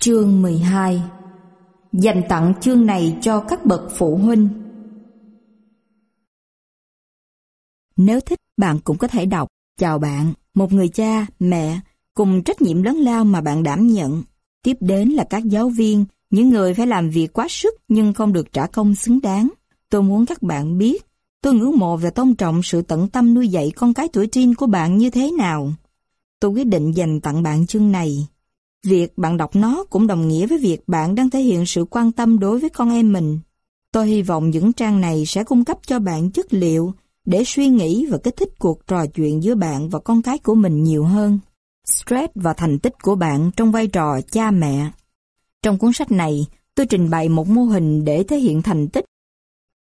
Chương 12 Dành tặng chương này cho các bậc phụ huynh Nếu thích, bạn cũng có thể đọc Chào bạn, một người cha, mẹ cùng trách nhiệm lớn lao mà bạn đảm nhận. Tiếp đến là các giáo viên, những người phải làm việc quá sức nhưng không được trả công xứng đáng. Tôi muốn các bạn biết, tôi ngưỡng mộ và tôn trọng sự tận tâm nuôi dạy con cái tuổi teen của bạn như thế nào. Tôi quyết định dành tặng bạn chương này. Việc bạn đọc nó cũng đồng nghĩa với việc bạn đang thể hiện sự quan tâm đối với con em mình. Tôi hy vọng những trang này sẽ cung cấp cho bạn chất liệu để suy nghĩ và kích thích cuộc trò chuyện giữa bạn và con cái của mình nhiều hơn. Stress và thành tích của bạn trong vai trò cha mẹ. Trong cuốn sách này, tôi trình bày một mô hình để thể hiện thành tích.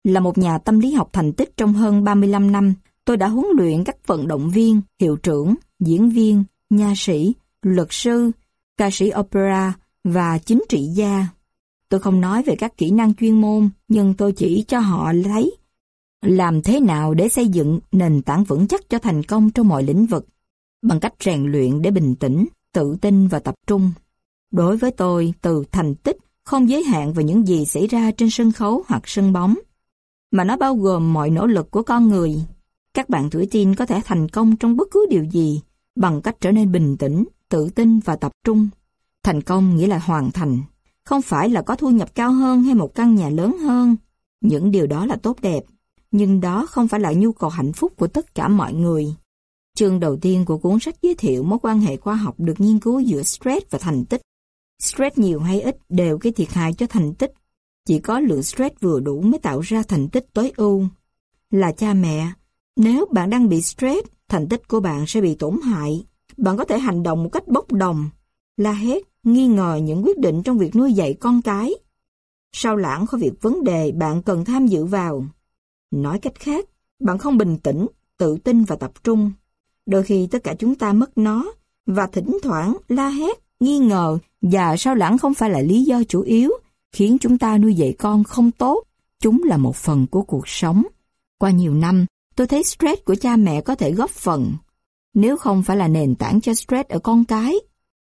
Là một nhà tâm lý học thành tích trong hơn 35 năm, tôi đã huấn luyện các vận động viên, hiệu trưởng, diễn viên, nha sĩ, luật sư, ca sĩ opera và chính trị gia. Tôi không nói về các kỹ năng chuyên môn, nhưng tôi chỉ cho họ thấy làm thế nào để xây dựng nền tảng vững chắc cho thành công trong mọi lĩnh vực, bằng cách rèn luyện để bình tĩnh, tự tin và tập trung. Đối với tôi, từ thành tích không giới hạn vào những gì xảy ra trên sân khấu hoặc sân bóng, mà nó bao gồm mọi nỗ lực của con người. Các bạn tuổi teen có thể thành công trong bất cứ điều gì bằng cách trở nên bình tĩnh, tự tin và tập trung. Thành công nghĩa là hoàn thành, không phải là có thu nhập cao hơn hay một căn nhà lớn hơn. Những điều đó là tốt đẹp, nhưng đó không phải là nhu cầu hạnh phúc của tất cả mọi người. Chương đầu tiên của cuốn sách giới thiệu mối quan hệ khoa học được nghiên cứu giữa stress và thành tích. Stress nhiều hay ít đều gây thiệt hại cho thành tích. Chỉ có lượng stress vừa đủ mới tạo ra thành tích tối ưu. Là cha mẹ, nếu bạn đang bị stress, thành tích của bạn sẽ bị tổn hại. Bạn có thể hành động một cách bốc đồng, la hét, nghi ngờ những quyết định trong việc nuôi dạy con cái. Sao lãng khỏi việc vấn đề bạn cần tham dự vào. Nói cách khác, bạn không bình tĩnh, tự tin và tập trung. Đôi khi tất cả chúng ta mất nó, và thỉnh thoảng la hét, nghi ngờ và sao lãng không phải là lý do chủ yếu khiến chúng ta nuôi dạy con không tốt. Chúng là một phần của cuộc sống. Qua nhiều năm, tôi thấy stress của cha mẹ có thể góp phần. Nếu không phải là nền tảng cho stress ở con cái,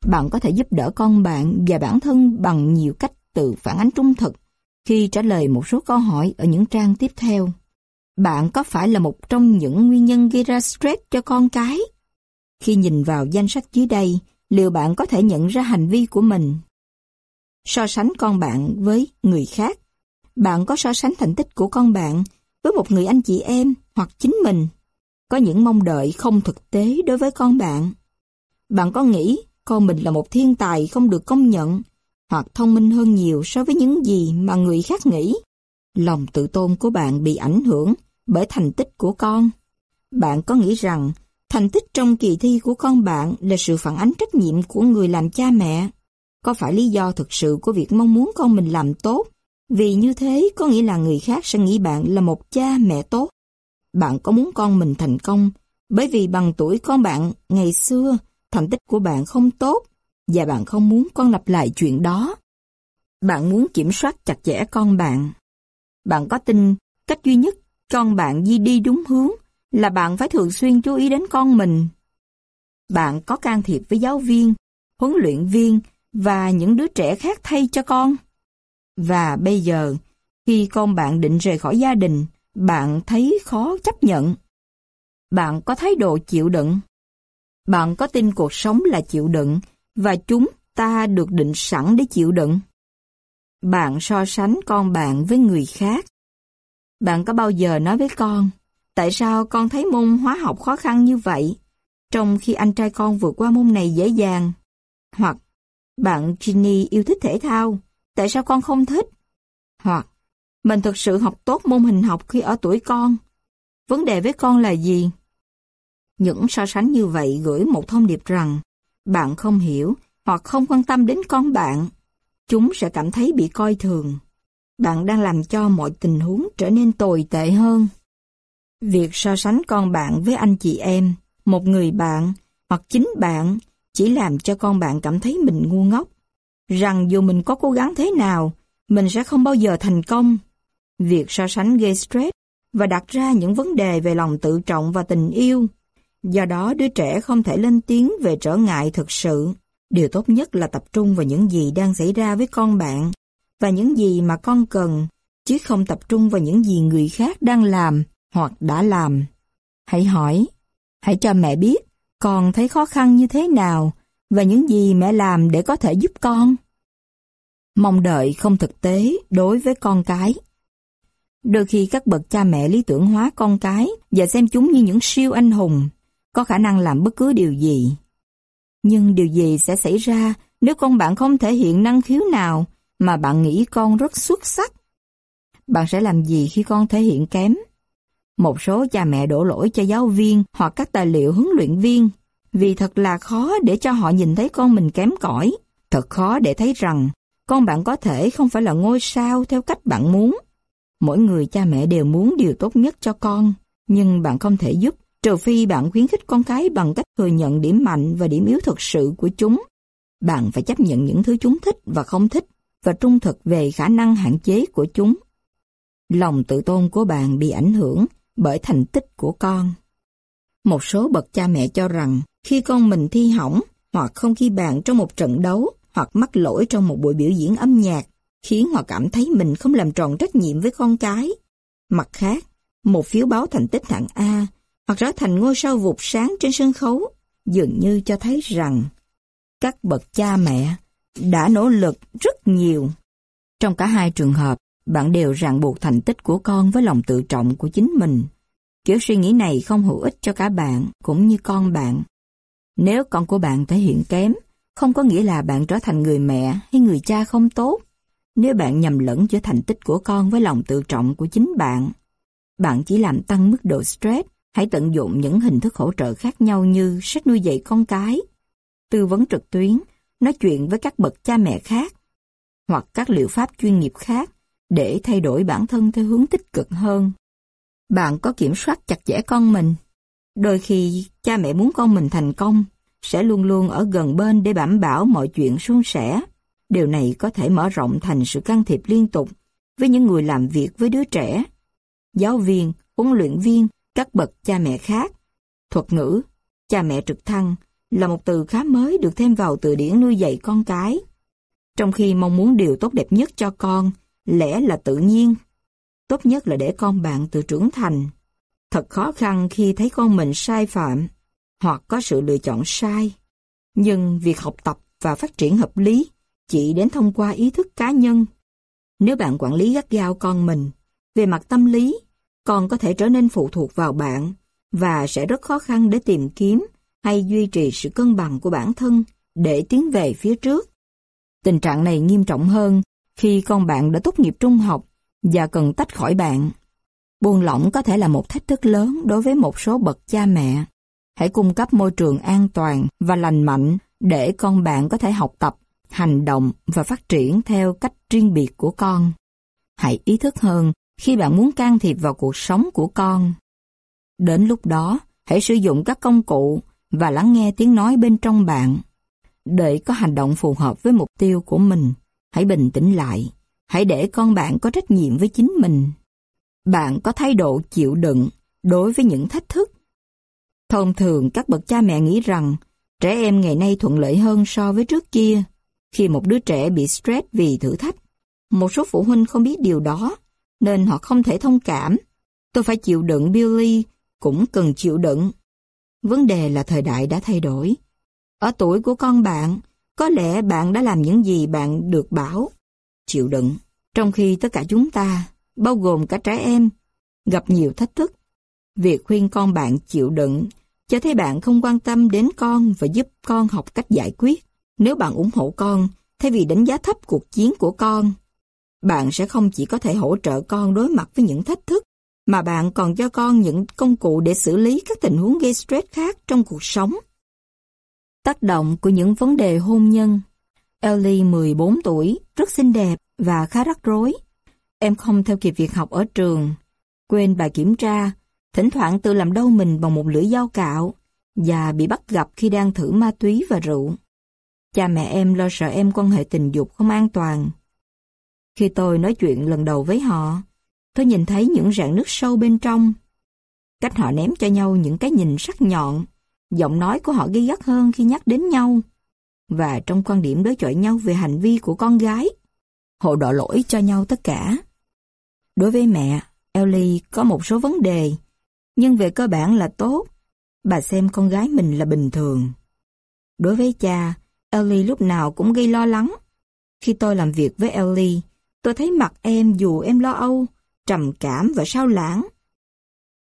bạn có thể giúp đỡ con bạn và bản thân bằng nhiều cách tự phản ánh trung thực khi trả lời một số câu hỏi ở những trang tiếp theo. Bạn có phải là một trong những nguyên nhân gây ra stress cho con cái? Khi nhìn vào danh sách dưới đây, liệu bạn có thể nhận ra hành vi của mình? So sánh con bạn với người khác. Bạn có so sánh thành tích của con bạn với một người anh chị em hoặc chính mình? Có những mong đợi không thực tế đối với con bạn. Bạn có nghĩ con mình là một thiên tài không được công nhận, hoặc thông minh hơn nhiều so với những gì mà người khác nghĩ. Lòng tự tôn của bạn bị ảnh hưởng bởi thành tích của con. Bạn có nghĩ rằng thành tích trong kỳ thi của con bạn là sự phản ánh trách nhiệm của người làm cha mẹ? Có phải lý do thực sự của việc mong muốn con mình làm tốt? Vì như thế, có nghĩa là người khác sẽ nghĩ bạn là một cha mẹ tốt. Bạn có muốn con mình thành công bởi vì bằng tuổi con bạn ngày xưa thành tích của bạn không tốt và bạn không muốn con lặp lại chuyện đó. Bạn muốn kiểm soát chặt chẽ con bạn. Bạn có tin cách duy nhất con bạn di đi đúng hướng là bạn phải thường xuyên chú ý đến con mình. Bạn có can thiệp với giáo viên, huấn luyện viên và những đứa trẻ khác thay cho con. Và bây giờ, khi con bạn định rời khỏi gia đình, bạn thấy khó chấp nhận. Bạn có thái độ chịu đựng. Bạn có tin cuộc sống là chịu đựng và chúng ta được định sẵn để chịu đựng. Bạn so sánh con bạn với người khác. Bạn có bao giờ nói với con, tại sao con thấy môn hóa học khó khăn như vậy, trong khi anh trai con vượt qua môn này dễ dàng? Hoặc, bạn Ginny yêu thích thể thao, tại sao con không thích? Hoặc, mình thực sự học tốt môn hình học khi ở tuổi con. Vấn đề với con là gì? Những so sánh như vậy gửi một thông điệp rằng bạn không hiểu hoặc không quan tâm đến con bạn. Chúng sẽ cảm thấy bị coi thường. Bạn đang làm cho mọi tình huống trở nên tồi tệ hơn. Việc so sánh con bạn với anh chị em, một người bạn hoặc chính bạn chỉ làm cho con bạn cảm thấy mình ngu ngốc. Rằng dù mình có cố gắng thế nào, mình sẽ không bao giờ thành công. Việc so sánh gây stress và đặt ra những vấn đề về lòng tự trọng và tình yêu. Do đó đứa trẻ không thể lên tiếng về trở ngại thực sự. Điều tốt nhất là tập trung vào những gì đang xảy ra với con bạn và những gì mà con cần, chứ không tập trung vào những gì người khác đang làm hoặc đã làm. Hãy hỏi, hãy cho mẹ biết con thấy khó khăn như thế nào và những gì mẹ làm để có thể giúp con. Mong đợi không thực tế đối với con cái. Đôi khi các bậc cha mẹ lý tưởng hóa con cái và xem chúng như những siêu anh hùng, có khả năng làm bất cứ điều gì. Nhưng điều gì sẽ xảy ra nếu con bạn không thể hiện năng khiếu nào mà bạn nghĩ con rất xuất sắc? Bạn sẽ làm gì khi con thể hiện kém? Một số cha mẹ đổ lỗi cho giáo viên hoặc các tài liệu huấn luyện viên vì thật là khó để cho họ nhìn thấy con mình kém cỏi. Thật khó để thấy rằng con bạn có thể không phải là ngôi sao theo cách bạn muốn. Mỗi người cha mẹ đều muốn điều tốt nhất cho con, nhưng bạn không thể giúp, trừ phi bạn khuyến khích con cái bằng cách thừa nhận điểm mạnh và điểm yếu thực sự của chúng. Bạn phải chấp nhận những thứ chúng thích và không thích, và trung thực về khả năng hạn chế của chúng. Lòng tự tôn của bạn bị ảnh hưởng bởi thành tích của con. Một số bậc cha mẹ cho rằng khi con mình thi hỏng hoặc không ghi bàn trong một trận đấu hoặc mắc lỗi trong một buổi biểu diễn âm nhạc khiến họ cảm thấy mình không làm tròn trách nhiệm với con cái. Mặt khác, một phiếu báo thành tích hạng A hoặc trở thành ngôi sao vụt sáng trên sân khấu dường như cho thấy rằng các bậc cha mẹ đã nỗ lực rất nhiều. Trong cả hai trường hợp, bạn đều ràng buộc thành tích của con với lòng tự trọng của chính mình. Kiểu suy nghĩ này không hữu ích cho cả bạn cũng như con bạn. Nếu con của bạn thể hiện kém, không có nghĩa là bạn trở thành người mẹ hay người cha không tốt. Nếu bạn nhầm lẫn giữa thành tích của con với lòng tự trọng của chính bạn, bạn chỉ làm tăng mức độ stress. Hãy tận dụng những hình thức hỗ trợ khác nhau như sách nuôi dạy con cái, tư vấn trực tuyến, nói chuyện với các bậc cha mẹ khác, hoặc các liệu pháp chuyên nghiệp khác để thay đổi bản thân theo hướng tích cực hơn. Bạn có kiểm soát chặt chẽ con mình. Đôi khi, cha mẹ muốn con mình thành công, sẽ luôn luôn ở gần bên để đảm bảo mọi chuyện suôn sẻ. Điều này có thể mở rộng thành sự can thiệp liên tục với những người làm việc với đứa trẻ. Giáo viên, huấn luyện viên, các bậc cha mẹ khác. Thuật ngữ, cha mẹ trực thăng là một từ khá mới được thêm vào từ điển nuôi dạy con cái. Trong khi mong muốn điều tốt đẹp nhất cho con, lẽ là tự nhiên. Tốt nhất là để con bạn tự trưởng thành. Thật khó khăn khi thấy con mình sai phạm, hoặc có sự lựa chọn sai. Nhưng việc học tập và phát triển hợp lý chỉ đến thông qua ý thức cá nhân. Nếu bạn quản lý gắt gao con mình, về mặt tâm lý, con có thể trở nên phụ thuộc vào bạn và sẽ rất khó khăn để tìm kiếm hay duy trì sự cân bằng của bản thân để tiến về phía trước. Tình trạng này nghiêm trọng hơn khi con bạn đã tốt nghiệp trung học và cần tách khỏi bạn. Buông lỏng có thể là một thách thức lớn đối với một số bậc cha mẹ. Hãy cung cấp môi trường an toàn và lành mạnh để con bạn có thể học tập, hành động và phát triển theo cách riêng biệt của con. Hãy ý thức hơn khi bạn muốn can thiệp vào cuộc sống của con. Đến lúc đó, hãy sử dụng các công cụ và lắng nghe tiếng nói bên trong bạn. Để có hành động phù hợp với mục tiêu của mình, hãy bình tĩnh lại. Hãy để con bạn có trách nhiệm với chính mình. Bạn có thái độ chịu đựng đối với những thách thức. Thông thường các bậc cha mẹ nghĩ rằng trẻ em ngày nay thuận lợi hơn so với trước kia. Khi một đứa trẻ bị stress vì thử thách, một số phụ huynh không biết điều đó, nên họ không thể thông cảm. Tôi phải chịu đựng Billy, cũng cần chịu đựng. Vấn đề là thời đại đã thay đổi. Ở tuổi của con bạn, có lẽ bạn đã làm những gì bạn được bảo, chịu đựng, trong khi tất cả chúng ta, bao gồm cả trẻ em, gặp nhiều thách thức. Việc khuyên con bạn chịu đựng cho thấy bạn không quan tâm đến con và giúp con học cách giải quyết. Nếu bạn ủng hộ con, thay vì đánh giá thấp cuộc chiến của con, bạn sẽ không chỉ có thể hỗ trợ con đối mặt với những thách thức, mà bạn còn cho con những công cụ để xử lý các tình huống gây stress khác trong cuộc sống. Tác động của những vấn đề hôn nhân Ellie 14 tuổi, rất xinh đẹp và khá rắc rối. Em không theo kịp việc học ở trường, quên bài kiểm tra, thỉnh thoảng tự làm đau mình bằng một lưỡi dao cạo và bị bắt gặp khi đang thử ma túy và rượu. Cha mẹ em lo sợ em quan hệ tình dục không an toàn. Khi tôi nói chuyện lần đầu với họ, tôi nhìn thấy những rạn nước sâu bên trong. Cách họ ném cho nhau những cái nhìn sắc nhọn, giọng nói của họ gây gắt hơn khi nhắc đến nhau. và trong quan điểm đối chọi nhau về hành vi của con gái. Họ đổ lỗi cho nhau tất cả. Đối với mẹ, Ellie có một số vấn đề, nhưng về cơ bản là tốt. Bà xem con gái mình là bình thường. Đối với cha, Ellie lúc nào cũng gây lo lắng. Khi tôi làm việc với Ellie, tôi thấy mặt em dù em lo âu, trầm cảm và sao lãng.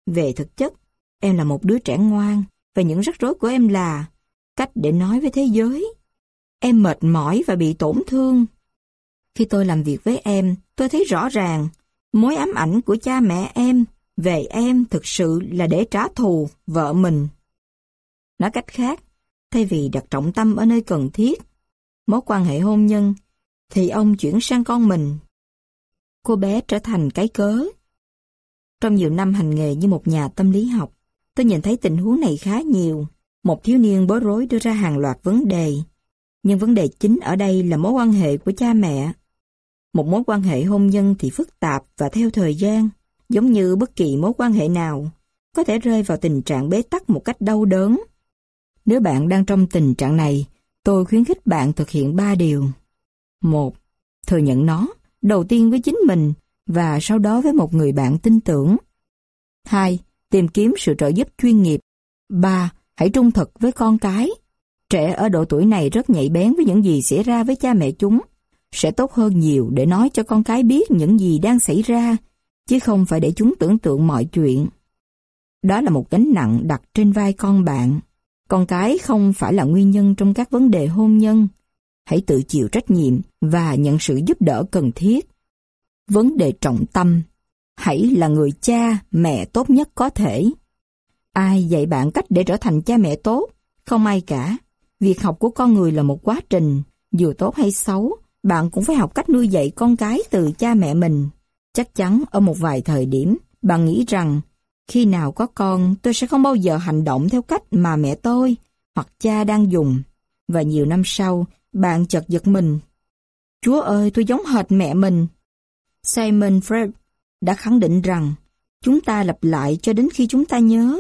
Về thực chất, em là một đứa trẻ ngoan, và những rắc rối của em là cách để nói với thế giới. Em mệt mỏi và bị tổn thương. Khi tôi làm việc với em, tôi thấy rõ ràng mối ám ảnh của cha mẹ em về em thực sự là để trả thù vợ mình. Nói cách khác, thay vì đặt trọng tâm ở nơi cần thiết, mối quan hệ hôn nhân, thì ông chuyển sang con mình. Cô bé trở thành cái cớ. Trong nhiều năm hành nghề như một nhà tâm lý học, tôi nhìn thấy tình huống này khá nhiều. Một thiếu niên bối rối đưa ra hàng loạt vấn đề. Nhưng vấn đề chính ở đây là mối quan hệ của cha mẹ. Một mối quan hệ hôn nhân thì phức tạp và theo thời gian, giống như bất kỳ mối quan hệ nào, có thể rơi vào tình trạng bế tắc một cách đau đớn. Nếu bạn đang trong tình trạng này, tôi khuyến khích bạn thực hiện ba điều. Một, thừa nhận nó, đầu tiên với chính mình và sau đó với một người bạn tin tưởng. Hai, tìm kiếm sự trợ giúp chuyên nghiệp. Ba, hãy trung thực với con cái. Trẻ ở độ tuổi này rất nhạy bén với những gì xảy ra với cha mẹ chúng. Sẽ tốt hơn nhiều để nói cho con cái biết những gì đang xảy ra, chứ không phải để chúng tưởng tượng mọi chuyện. Đó là một gánh nặng đặt trên vai con bạn. Con cái không phải là nguyên nhân trong các vấn đề hôn nhân. Hãy tự chịu trách nhiệm và nhận sự giúp đỡ cần thiết. Vấn đề trọng tâm, hãy là người cha, mẹ tốt nhất có thể. Ai dạy bạn cách để trở thành cha mẹ tốt? Không ai cả. Việc học của con người là một quá trình, dù tốt hay xấu, bạn cũng phải học cách nuôi dạy con cái từ cha mẹ mình. Chắc chắn ở một vài thời điểm, bạn nghĩ rằng khi nào có con tôi sẽ không bao giờ hành động theo cách mà mẹ tôi hoặc cha đang dùng. Và nhiều năm sau, bạn chợt giật mình. Chúa ơi, tôi giống hệt mẹ mình. Simon Fred đã khẳng định rằng chúng ta lặp lại cho đến khi chúng ta nhớ.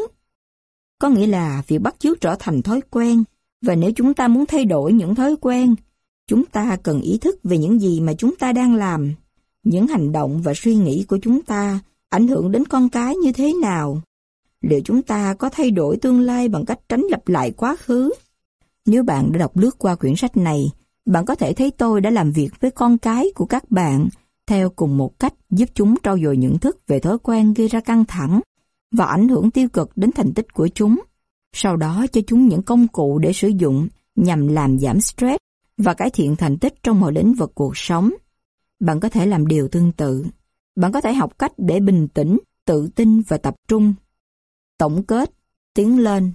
Có nghĩa là việc bắt chước trở thành thói quen, và nếu chúng ta muốn thay đổi những thói quen, chúng ta cần ý thức về những gì mà chúng ta đang làm. Những hành động và suy nghĩ của chúng ta ảnh hưởng đến con cái như thế nào? Liệu chúng ta có thay đổi tương lai bằng cách tránh lặp lại quá khứ? Nếu bạn đã đọc lướt qua quyển sách này, bạn có thể thấy tôi đã làm việc với con cái của các bạn theo cùng một cách giúp chúng trau dồi nhận thức về thói quen gây ra căng thẳng và ảnh hưởng tiêu cực đến thành tích của chúng. Sau đó cho chúng những công cụ để sử dụng nhằm làm giảm stress và cải thiện thành tích trong mọi lĩnh vực cuộc sống. Bạn có thể làm điều tương tự. Bạn có thể học cách để bình tĩnh, tự tin và tập trung. Tổng kết, tiến lên.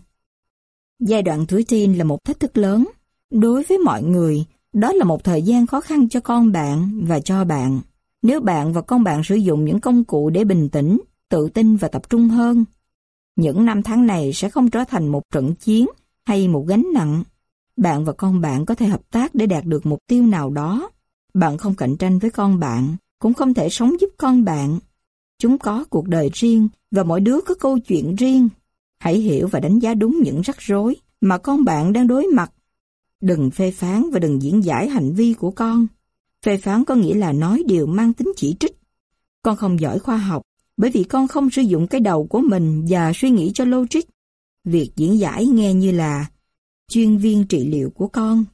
Giai đoạn tuổi teen là một thách thức lớn. Đối với mọi người, đó là một thời gian khó khăn cho con bạn và cho bạn. Nếu bạn và con bạn sử dụng những công cụ để bình tĩnh, tự tin và tập trung hơn, những năm tháng này sẽ không trở thành một trận chiến hay một gánh nặng. Bạn và con bạn có thể hợp tác để đạt được mục tiêu nào đó. Bạn không cạnh tranh với con bạn, cũng không thể sống giúp con bạn. Chúng có cuộc đời riêng và mỗi đứa có câu chuyện riêng. Hãy hiểu và đánh giá đúng những rắc rối mà con bạn đang đối mặt. Đừng phê phán và đừng diễn giải hành vi của con. Phê phán có nghĩa là nói điều mang tính chỉ trích. Con không giỏi khoa học bởi vì con không sử dụng cái đầu của mình và suy nghĩ cho logic. Việc diễn giải nghe như là chuyên viên trị liệu của con.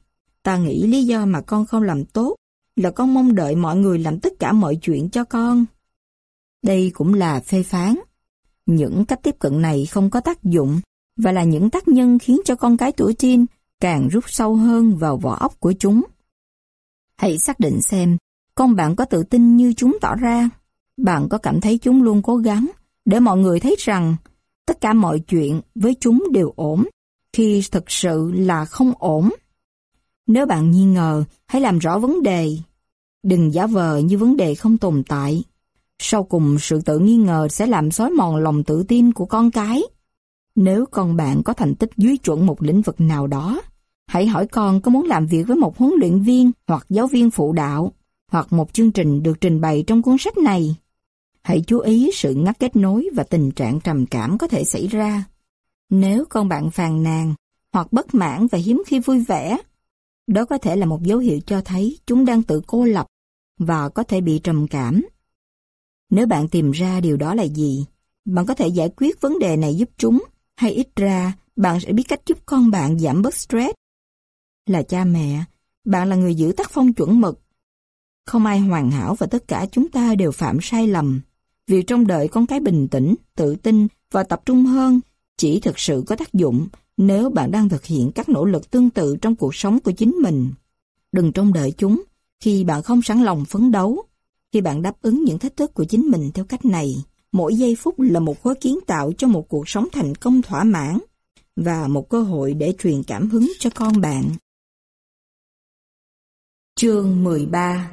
Ta nghĩ lý do mà con không làm tốt là con mong đợi mọi người làm tất cả mọi chuyện cho con. Đây cũng là phê phán. Những cách tiếp cận này không có tác dụng và là những tác nhân khiến cho con cái tuổi teen càng rút sâu hơn vào vỏ óc của chúng. Hãy xác định xem, con bạn có tự tin như chúng tỏ ra. Bạn có cảm thấy chúng luôn cố gắng để mọi người thấy rằng tất cả mọi chuyện với chúng đều ổn, khi thực sự là không ổn. Nếu bạn nghi ngờ, hãy làm rõ vấn đề. Đừng giả vờ như vấn đề không tồn tại. Sau cùng, sự tự nghi ngờ sẽ làm xói mòn lòng tự tin của con cái. Nếu con bạn có thành tích dưới chuẩn một lĩnh vực nào đó, hãy hỏi con có muốn làm việc với một huấn luyện viên hoặc giáo viên phụ đạo, hoặc một chương trình được trình bày trong cuốn sách này. Hãy chú ý sự ngắt kết nối và tình trạng trầm cảm có thể xảy ra. Nếu con bạn phàn nàn hoặc bất mãn và hiếm khi vui vẻ, đó có thể là một dấu hiệu cho thấy chúng đang tự cô lập và có thể bị trầm cảm. Nếu bạn tìm ra điều đó là gì, bạn có thể giải quyết vấn đề này giúp chúng, hay ít ra bạn sẽ biết cách giúp con bạn giảm bớt stress. Là cha mẹ, bạn là người giữ tác phong chuẩn mực. Không ai hoàn hảo và tất cả chúng ta đều phạm sai lầm. Việc trông đợi con cái bình tĩnh, tự tin và tập trung hơn chỉ thực sự có tác dụng nếu bạn đang thực hiện các nỗ lực tương tự trong cuộc sống của chính mình. Đừng trông đợi chúng khi bạn không sẵn lòng phấn đấu. Khi bạn đáp ứng những thách thức của chính mình theo cách này, mỗi giây phút là một khối kiến tạo cho một cuộc sống thành công thỏa mãn và một cơ hội để truyền cảm hứng cho con bạn. Chương 13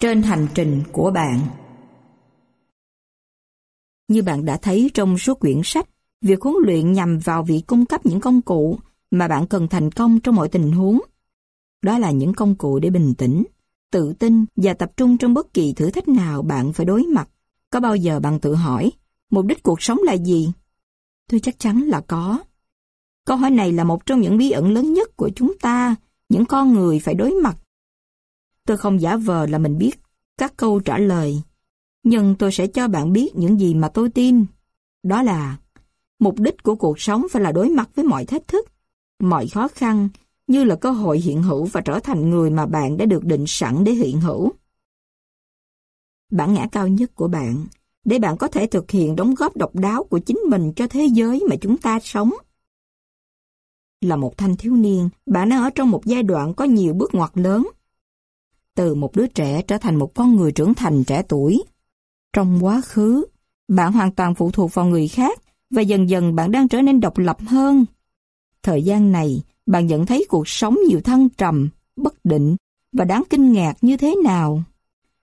Trên hành trình của bạn Như bạn đã thấy trong số quyển sách, việc huấn luyện nhằm vào việc cung cấp những công cụ mà bạn cần thành công trong mọi tình huống. Đó là những công cụ để bình tĩnh, tự tin và tập trung trong bất kỳ thử thách nào bạn phải đối mặt. Có bao giờ bạn tự hỏi, mục đích cuộc sống là gì? Tôi chắc chắn là có. Câu hỏi này là một trong những bí ẩn lớn nhất của chúng ta, những con người phải đối mặt. Tôi không giả vờ là mình biết các câu trả lời, nhưng tôi sẽ cho bạn biết những gì mà tôi tin. Đó là, mục đích của cuộc sống phải là đối mặt với mọi thách thức, mọi khó khăn, như là cơ hội hiện hữu và trở thành người mà bạn đã được định sẵn để hiện hữu. Bản ngã cao nhất của bạn, để bạn có thể thực hiện đóng góp độc đáo của chính mình cho thế giới mà chúng ta sống. Là một thanh thiếu niên, bạn đang ở trong một giai đoạn có nhiều bước ngoặt lớn. Từ một đứa trẻ trở thành một con người trưởng thành trẻ tuổi. Trong quá khứ, bạn hoàn toàn phụ thuộc vào người khác và dần dần bạn đang trở nên độc lập hơn. Thời gian này, bạn nhận thấy cuộc sống nhiều thăng trầm, bất định và đáng kinh ngạc như thế nào.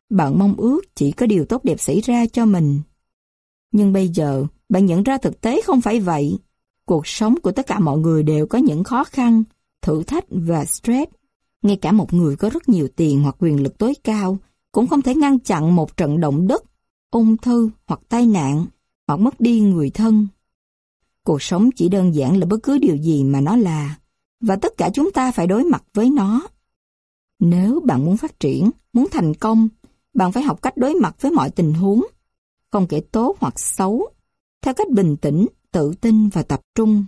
Bạn mong ước chỉ có điều tốt đẹp xảy ra cho mình. Nhưng bây giờ, bạn nhận ra thực tế không phải vậy. Cuộc sống của tất cả mọi người đều có những khó khăn, thử thách và stress. Ngay cả một người có rất nhiều tiền hoặc quyền lực tối cao cũng không thể ngăn chặn một trận động đất, ung thư hoặc tai nạn, hoặc mất đi người thân. Cuộc sống chỉ đơn giản là bất cứ điều gì mà nó là, và tất cả chúng ta phải đối mặt với nó. Nếu bạn muốn phát triển, muốn thành công, bạn phải học cách đối mặt với mọi tình huống, không kể tốt hoặc xấu, theo cách bình tĩnh, tự tin và tập trung.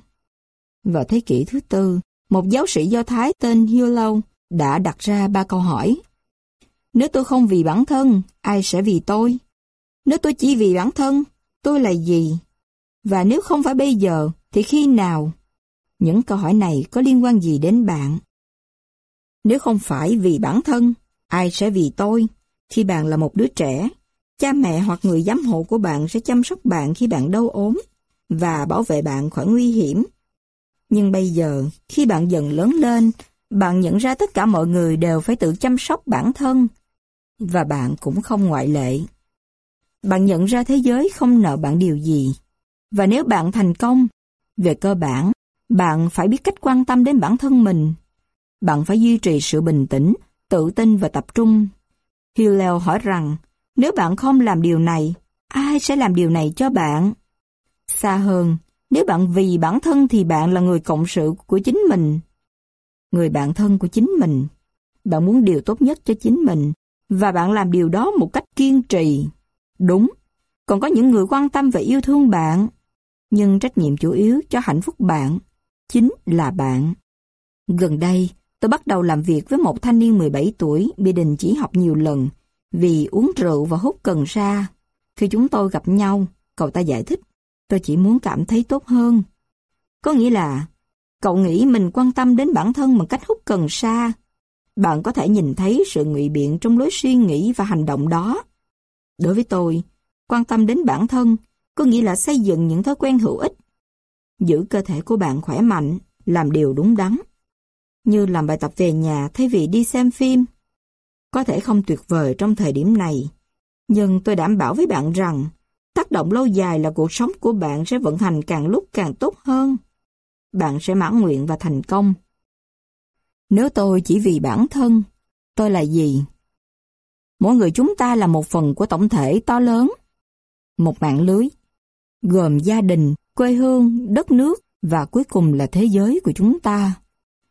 Vào thế kỷ thứ tư, một giáo sĩ Do Thái tên Hillel đã đặt ra ba câu hỏi. Nếu tôi không vì bản thân, ai sẽ vì tôi? Nếu tôi chỉ vì bản thân, tôi là gì? Và nếu không phải bây giờ, thì khi nào? Những câu hỏi này có liên quan gì đến bạn? Nếu không phải vì bản thân, ai sẽ vì tôi? Khi bạn là một đứa trẻ, cha mẹ hoặc người giám hộ của bạn sẽ chăm sóc bạn khi bạn đau ốm và bảo vệ bạn khỏi nguy hiểm. Nhưng bây giờ, khi bạn dần lớn lên, bạn nhận ra tất cả mọi người đều phải tự chăm sóc bản thân, và bạn cũng không ngoại lệ. Bạn nhận ra thế giới không nợ bạn điều gì, và nếu bạn thành công, về cơ bản, bạn phải biết cách quan tâm đến bản thân mình. Bạn phải duy trì sự bình tĩnh, tự tin và tập trung. Hillel hỏi rằng, nếu bạn không làm điều này, ai sẽ làm điều này cho bạn? Xa hơn, nếu bạn vì bản thân thì bạn là người cộng sự của chính mình. Người bạn thân của chính mình. Bạn muốn điều tốt nhất cho chính mình, và bạn làm điều đó một cách kiên trì. Đúng, còn có những người quan tâm và yêu thương bạn. Nhưng trách nhiệm chủ yếu cho hạnh phúc bạn chính là bạn. Gần đây, tôi bắt đầu làm việc với một thanh niên 17 tuổi bị đình chỉ học nhiều lần vì uống rượu và hút cần sa. Khi chúng tôi gặp nhau, cậu ta giải thích, tôi chỉ muốn cảm thấy tốt hơn. Có nghĩa là, cậu nghĩ mình quan tâm đến bản thân bằng cách hút cần sa. Bạn có thể nhìn thấy sự ngụy biện trong lối suy nghĩ và hành động đó. Đối với tôi, quan tâm đến bản thân có nghĩa là xây dựng những thói quen hữu ích giữ cơ thể của bạn khỏe mạnh, làm điều đúng đắn. Như làm bài tập về nhà thay vì đi xem phim. Có thể không tuyệt vời trong thời điểm này, nhưng tôi đảm bảo với bạn rằng tác động lâu dài là cuộc sống của bạn sẽ vận hành càng lúc càng tốt hơn. Bạn sẽ mãn nguyện và thành công. Nếu tôi chỉ vì bản thân, tôi là gì? Mỗi người chúng ta là một phần của tổng thể to lớn. Một mạng lưới, gồm gia đình, quê hương, đất nước và cuối cùng là thế giới của chúng ta.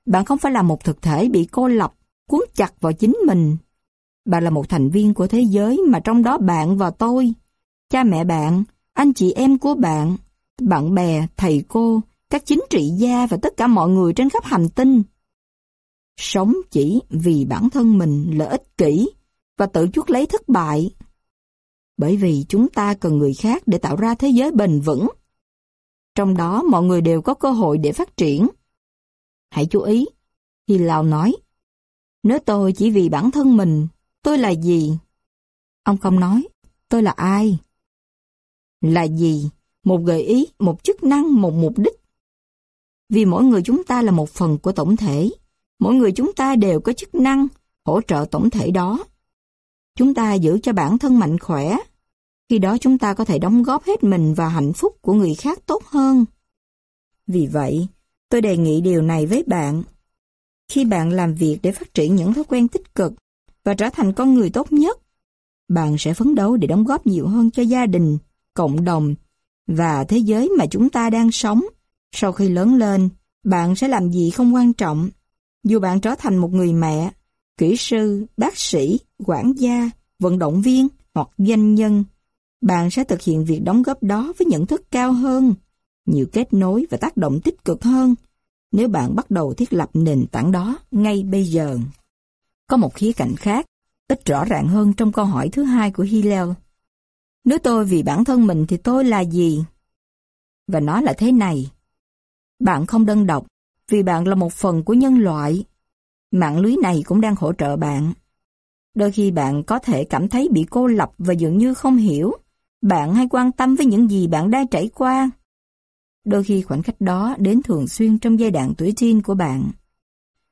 Bạn không phải là một thực thể bị cô lập, cuốn chặt vào chính mình. Bạn là một thành viên của thế giới mà trong đó bạn và tôi, cha mẹ bạn, anh chị em của bạn, bạn bè, thầy cô, các chính trị gia và tất cả mọi người trên khắp hành tinh. Sống chỉ vì bản thân mình là ích kỷ và tự chuốc lấy thất bại. Bởi vì chúng ta cần người khác để tạo ra thế giới bền vững. Trong đó mọi người đều có cơ hội để phát triển. Hãy chú ý, Hy Lào nói, nếu tôi chỉ vì bản thân mình, tôi là gì? Ông không nói, tôi là ai? Là gì? Một gợi ý, một chức năng, một mục đích. Vì mỗi người chúng ta là một phần của tổng thể, mỗi người chúng ta đều có chức năng hỗ trợ tổng thể đó. Chúng ta giữ cho bản thân mạnh khỏe, khi đó chúng ta có thể đóng góp hết mình vào hạnh phúc của người khác tốt hơn. Vì vậy, tôi đề nghị điều này với bạn. Khi bạn làm việc để phát triển những thói quen tích cực và trở thành con người tốt nhất, bạn sẽ phấn đấu để đóng góp nhiều hơn cho gia đình, cộng đồng và thế giới mà chúng ta đang sống. Sau khi lớn lên, bạn sẽ làm gì không quan trọng. Dù bạn trở thành một người mẹ, kỹ sư, bác sĩ, quản gia, vận động viên hoặc doanh nhân, bạn sẽ thực hiện việc đóng góp đó với nhận thức cao hơn, nhiều kết nối và tác động tích cực hơn nếu bạn bắt đầu thiết lập nền tảng đó ngay bây giờ. Có một khía cạnh khác, ít rõ ràng hơn trong câu hỏi thứ hai của Hillel. Nếu tôi vì bản thân mình thì tôi là gì? Và nó là thế này. Bạn không đơn độc, vì bạn là một phần của nhân loại. Mạng lưới này cũng đang hỗ trợ bạn. Đôi khi bạn có thể cảm thấy bị cô lập và dường như không hiểu. Bạn hay quan tâm với những gì bạn đang trải qua. Đôi khi khoảnh khắc đó đến thường xuyên trong giai đoạn tuổi teen của bạn.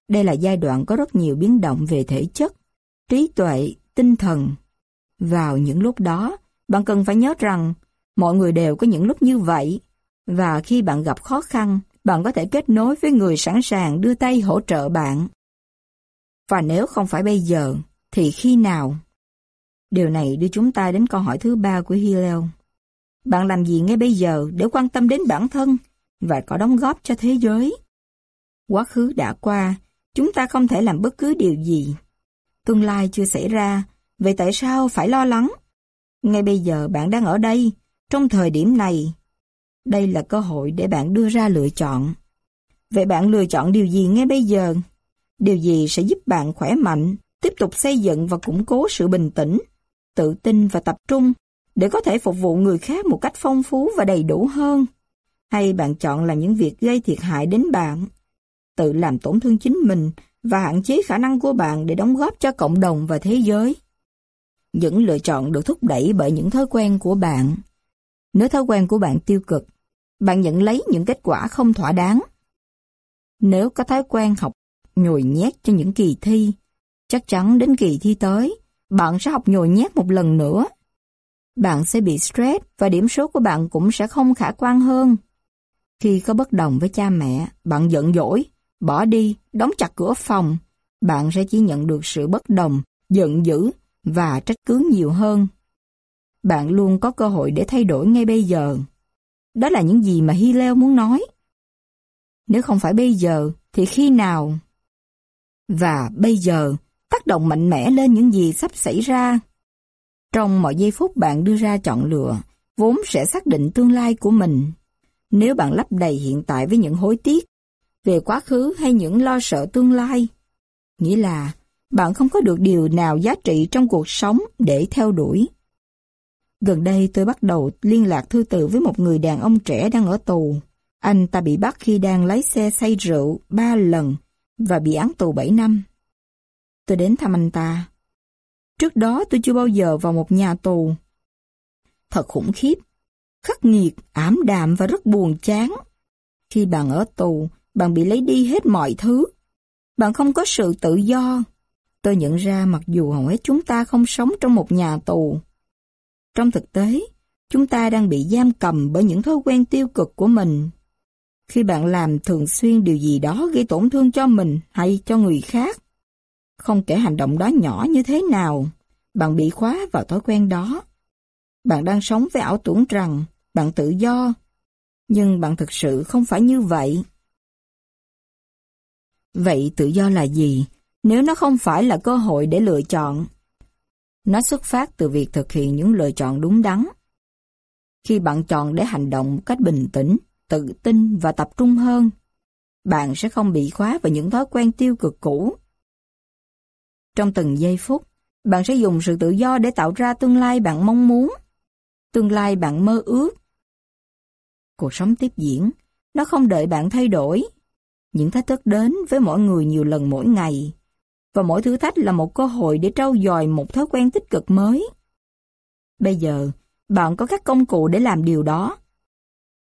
Đây là giai đoạn có rất nhiều biến động về thể chất, trí tuệ, tinh thần. Vào những lúc đó, bạn cần phải nhớ rằng mọi người đều có những lúc như vậy. Và khi bạn gặp khó khăn, bạn có thể kết nối với người sẵn sàng đưa tay hỗ trợ bạn. Và nếu không phải bây giờ, thì khi nào? Điều này đưa chúng ta đến câu hỏi thứ ba của Hillel. Bạn làm gì ngay bây giờ để quan tâm đến bản thân và có đóng góp cho thế giới? Quá khứ đã qua, chúng ta không thể làm bất cứ điều gì. Tương lai chưa xảy ra, vậy tại sao phải lo lắng? Ngay bây giờ bạn đang ở đây, trong thời điểm này. Đây là cơ hội để bạn đưa ra lựa chọn. Vậy bạn lựa chọn điều gì ngay bây giờ? Điều gì sẽ giúp bạn khỏe mạnh, tiếp tục xây dựng và củng cố sự bình tĩnh, tự tin và tập trung để có thể phục vụ người khác một cách phong phú và đầy đủ hơn? Hay bạn chọn là những việc gây thiệt hại đến bạn, tự làm tổn thương chính mình và hạn chế khả năng của bạn để đóng góp cho cộng đồng và thế giới? Những lựa chọn được thúc đẩy bởi những thói quen của bạn. Nếu thói quen của bạn tiêu cực, bạn nhận lấy những kết quả không thỏa đáng. Nếu có thói quen học nhồi nhét cho những kỳ thi, chắc chắn đến kỳ thi tới, bạn sẽ học nhồi nhét một lần nữa. Bạn sẽ bị stress và điểm số của bạn cũng sẽ không khả quan hơn. Khi có bất đồng với cha mẹ, bạn giận dỗi, bỏ đi, đóng chặt cửa phòng, bạn sẽ chỉ nhận được sự bất đồng, giận dữ và trách cứ nhiều hơn. Bạn luôn có cơ hội để thay đổi ngay bây giờ. Đó là những gì mà Hillel muốn nói. Nếu không phải bây giờ, thì khi nào? Và bây giờ, tác động mạnh mẽ lên những gì sắp xảy ra. Trong mọi giây phút bạn đưa ra chọn lựa, vốn sẽ xác định tương lai của mình. Nếu bạn lấp đầy hiện tại với những hối tiếc về quá khứ hay những lo sợ tương lai, nghĩa là bạn không có được điều nào giá trị trong cuộc sống để theo đuổi. Gần đây tôi bắt đầu liên lạc thư từ với một người đàn ông trẻ đang ở tù. Anh ta bị bắt khi đang lái xe say rượu ba lần và bị án tù 7 năm. Tôi đến thăm anh ta. Trước đó tôi chưa bao giờ vào một nhà tù. Thật khủng khiếp, khắc nghiệt, ảm đạm và rất buồn chán. Khi bạn ở tù, bạn bị lấy đi hết mọi thứ. Bạn không có sự tự do. Tôi nhận ra mặc dù hầu hết chúng ta không sống trong một nhà tù. Trong thực tế, chúng ta đang bị giam cầm bởi những thói quen tiêu cực của mình. Khi bạn làm thường xuyên điều gì đó gây tổn thương cho mình hay cho người khác, không kể hành động đó nhỏ như thế nào, bạn bị khóa vào thói quen đó. Bạn đang sống với ảo tưởng rằng bạn tự do, nhưng bạn thực sự không phải như vậy. Vậy tự do là gì, nếu nó không phải là cơ hội để lựa chọn? Nó xuất phát từ việc thực hiện những lựa chọn đúng đắn. Khi bạn chọn để hành động một cách bình tĩnh, tự tin và tập trung hơn, bạn sẽ không bị khóa vào những thói quen tiêu cực cũ. Trong từng giây phút, bạn sẽ dùng sự tự do để tạo ra tương lai bạn mong muốn, tương lai bạn mơ ước. Cuộc sống tiếp diễn, nó không đợi bạn thay đổi. Những thách thức đến với mỗi người nhiều lần mỗi ngày, và mỗi thử thách là một cơ hội để trau dồi một thói quen tích cực mới. Bây giờ, bạn có các công cụ để làm điều đó.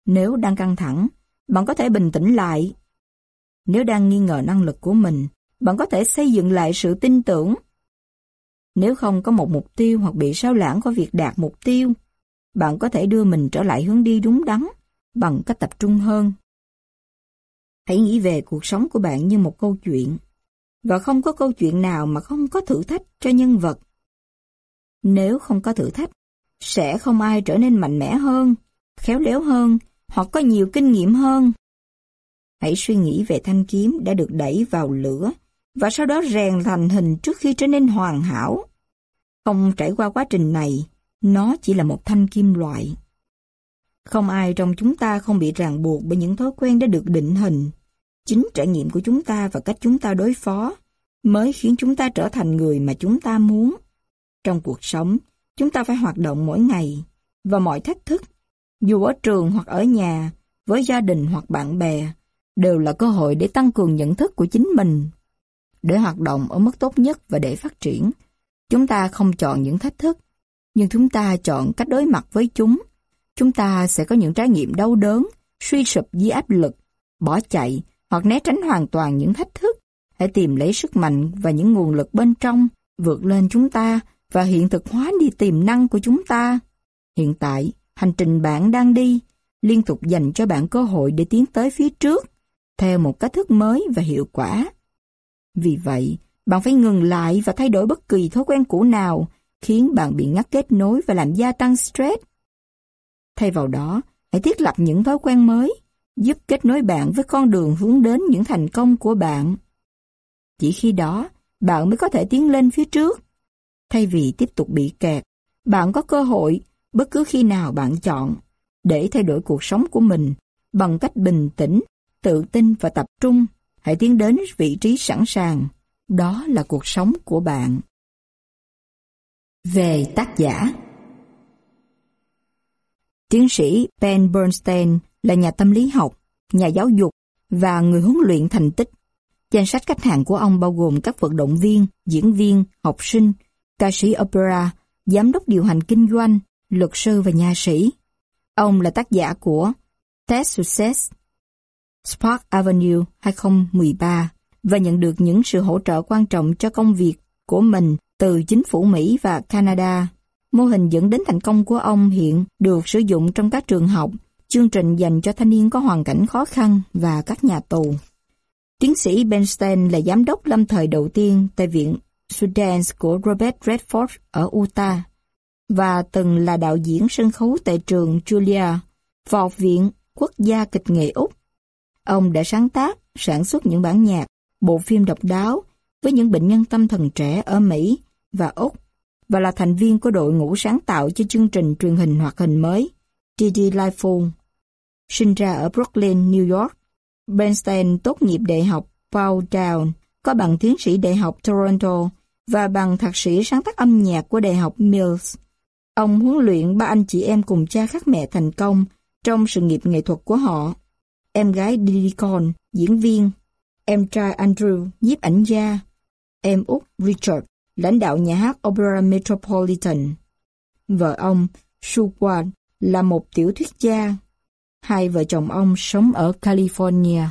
Nếu đang căng thẳng, bạn có thể bình tĩnh lại. Nếu đang nghi ngờ năng lực của mình, bạn có thể xây dựng lại sự tin tưởng. Nếu không có một mục tiêu hoặc bị sao lãng của việc đạt mục tiêu, bạn có thể đưa mình trở lại hướng đi đúng đắn bằng cách tập trung hơn. Hãy nghĩ về cuộc sống của bạn như một câu chuyện, và không có câu chuyện nào mà không có thử thách cho nhân vật. Nếu không có thử thách, sẽ không ai trở nên mạnh mẽ hơn, khéo léo hơn, hoặc có nhiều kinh nghiệm hơn. Hãy suy nghĩ về thanh kiếm đã được đẩy vào lửa và sau đó rèn thành hình trước khi trở nên hoàn hảo. Không trải qua quá trình này, nó chỉ là một thanh kim loại. Không ai trong chúng ta không bị ràng buộc bởi những thói quen đã được định hình. Chính trải nghiệm của chúng ta và cách chúng ta đối phó mới khiến chúng ta trở thành người mà chúng ta muốn. Trong cuộc sống, chúng ta phải hoạt động mỗi ngày và mọi thách thức, dù ở trường hoặc ở nhà, với gia đình hoặc bạn bè, đều là cơ hội để tăng cường nhận thức của chính mình. Để hoạt động ở mức tốt nhất và để phát triển, chúng ta không chọn những thách thức, nhưng chúng ta chọn cách đối mặt với chúng. Chúng ta sẽ có những trải nghiệm đau đớn, suy sụp dưới áp lực, bỏ chạy hoặc né tránh hoàn toàn những thách thức. Hãy tìm lấy sức mạnh và những nguồn lực bên trong, vượt lên chúng ta và hiện thực hóa đi tiềm năng của chúng ta. Hiện tại, hành trình bạn đang đi, liên tục dành cho bạn cơ hội để tiến tới phía trước, theo một cách thức mới và hiệu quả. Vì vậy, bạn phải ngừng lại và thay đổi bất kỳ thói quen cũ nào khiến bạn bị ngắt kết nối và làm gia tăng stress. Thay vào đó, hãy thiết lập những thói quen mới, giúp kết nối bạn với con đường hướng đến những thành công của bạn. Chỉ khi đó, bạn mới có thể tiến lên phía trước. Thay vì tiếp tục bị kẹt, bạn có cơ hội bất cứ khi nào bạn chọn để thay đổi cuộc sống của mình bằng cách bình tĩnh, tự tin và tập trung. Hãy tiến đến vị trí sẵn sàng. Đó là cuộc sống của bạn. Về tác giả Tiến sĩ Ben Bernstein là nhà tâm lý học, nhà giáo dục và người huấn luyện thành tích. Danh sách khách hàng của ông bao gồm các vận động viên, diễn viên, học sinh, ca sĩ opera, giám đốc điều hành kinh doanh, luật sư và nhà sĩ. Ông là tác giả của Test Success, Spark Avenue 2013 và nhận được những sự hỗ trợ quan trọng cho công việc của mình từ chính phủ Mỹ và Canada. Mô hình dẫn đến thành công của ông hiện được sử dụng trong các trường học, chương trình dành cho thanh niên có hoàn cảnh khó khăn và các nhà tù. Tiến sĩ Bernstein là giám đốc lâm thời đầu tiên tại Viện Sundance của Robert Redford ở Utah và từng là đạo diễn sân khấu tại trường Julia và Học viện Quốc gia kịch nghệ Úc. Ông đã sáng tác, sản xuất những bản nhạc, bộ phim độc đáo với những bệnh nhân tâm thần trẻ ở Mỹ và Úc và là thành viên của đội ngũ sáng tạo cho chương trình truyền hình hoạt hình mới TD Lifeform. Sinh ra ở Brooklyn, New York, Bernstein tốt nghiệp Đại học Powdown, có bằng tiến sĩ Đại học Toronto và bằng thạc sĩ sáng tác âm nhạc của Đại học Mills. Ông huấn luyện ba anh chị em cùng cha khác mẹ thành công trong sự nghiệp nghệ thuật của họ. Em gái Didi Con, diễn viên, em trai Andrew, nhiếp ảnh gia, em út Richard, lãnh đạo nhà hát Opera Metropolitan. Vợ ông, Sue là một tiểu thuyết gia. Hai vợ chồng ông sống ở California.